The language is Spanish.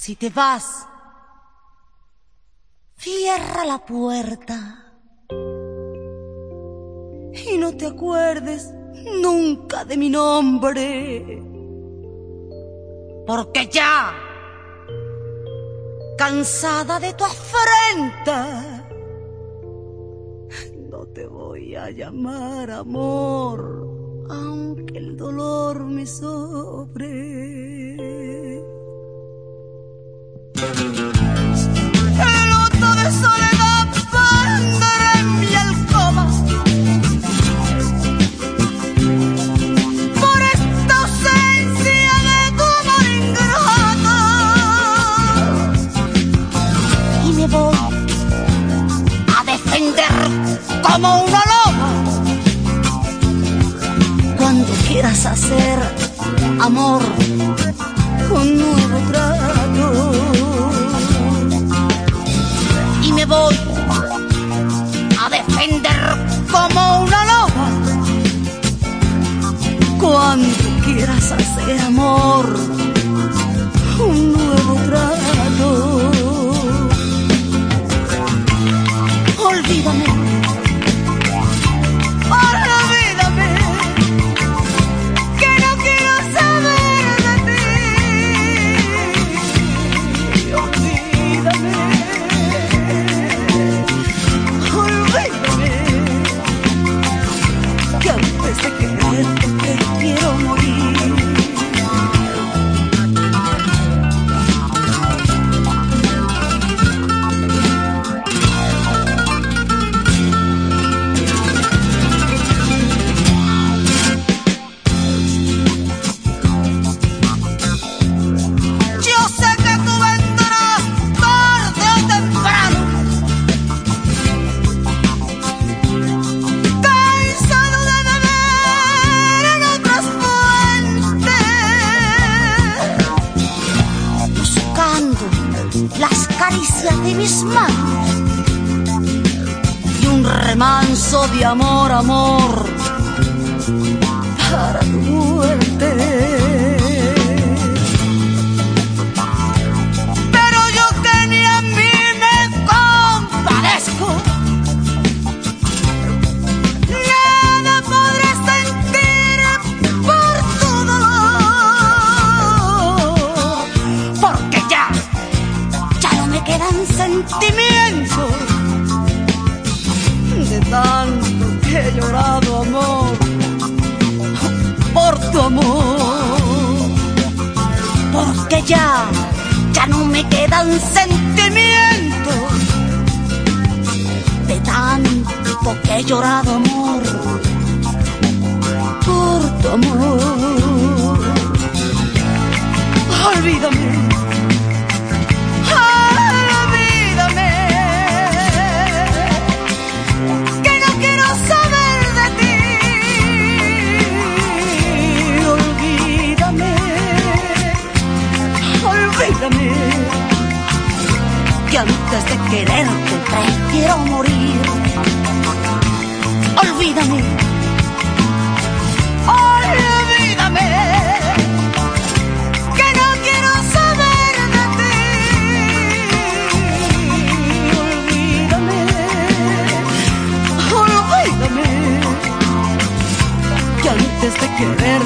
Si te vas, cierra la puerta y no te acuerdes nunca de mi nombre. Porque ya, cansada de tu afrenta, no te voy a llamar amor, aunque el dolor me sobre. Como una loba. Cuando quieras hacer amor con nuevo trato. Y me voy a defender como una loba. Cuando quieras hacer amor, de mis manos. Y un remanso de amor, amor. Para tu muerte. Llorado amor. Por tu amor porque ya, ya no me quedan sentimientos de tanto que he llorado amor por tu amor. Olvídame, antes de quererte prefiero morir. Olvídame, olvídame, que no quiero saber de ti. Olvídame, olvídame, que antes de querer